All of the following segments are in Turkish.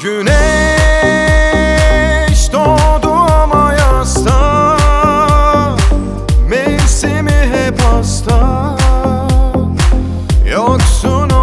Güneş doğdu ama yasta Mevsimi hep hasta. Yoksun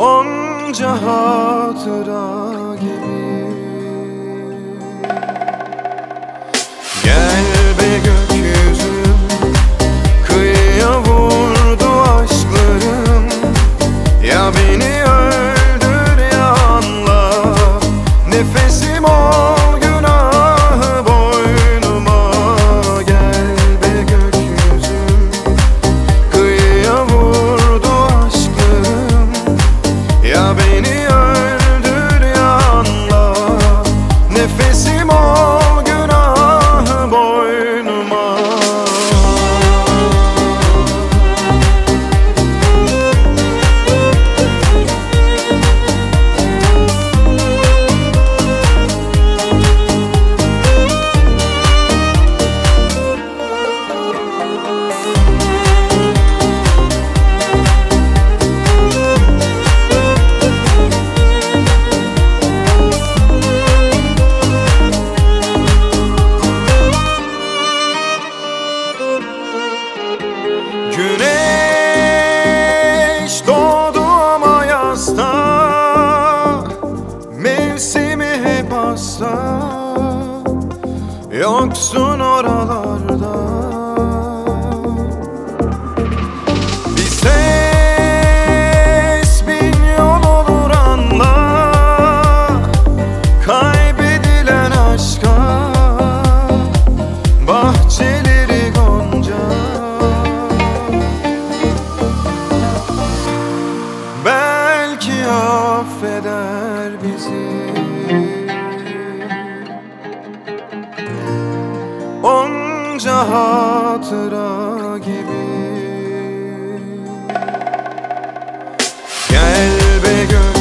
Onca hatıra gibi. Gel be gökyüzüm Kıyıya vurdu aşklarım. Ya beni öldür ya anla Nefesim Mevsimi hep hasta? Yoksun oralarda hatıra gibi. Gel be gökyüzüm